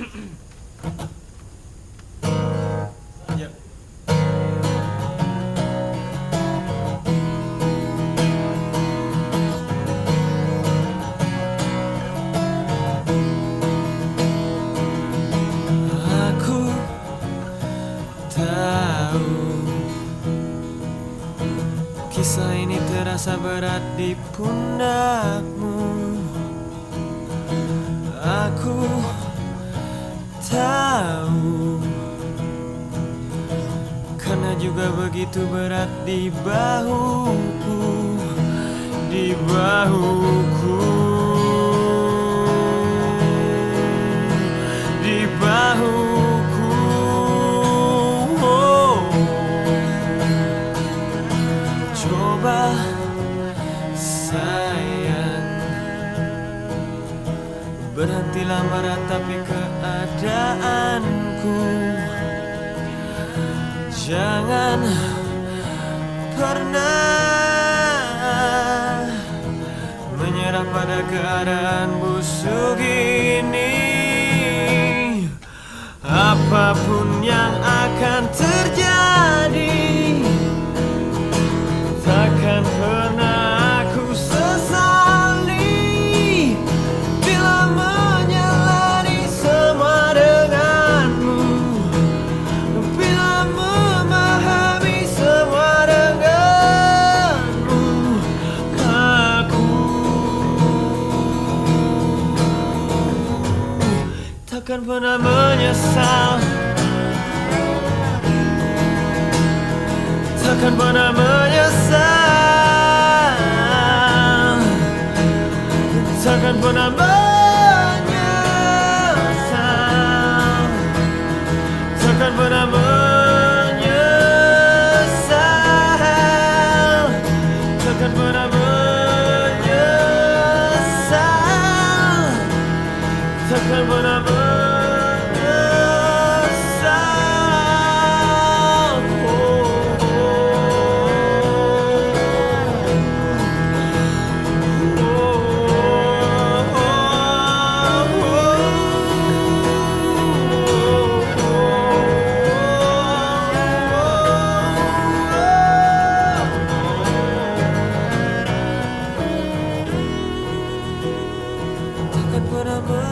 Kisah ini terasa berat di pundakmu juga begitu berat di bahuku Di bahuku. Di bahuku. Oh. Coba sayang Berhentilah meratapi keadaanku Jangan pernah Menyerah pada keadaan busuk ini. Apa pun yang akan terjadi takkan pernah menyesal. Takkan pernah menyesal. Takkan pernah menyesal. Takkan pernah menyesal. Takkan pernah menyesal. September but I'm a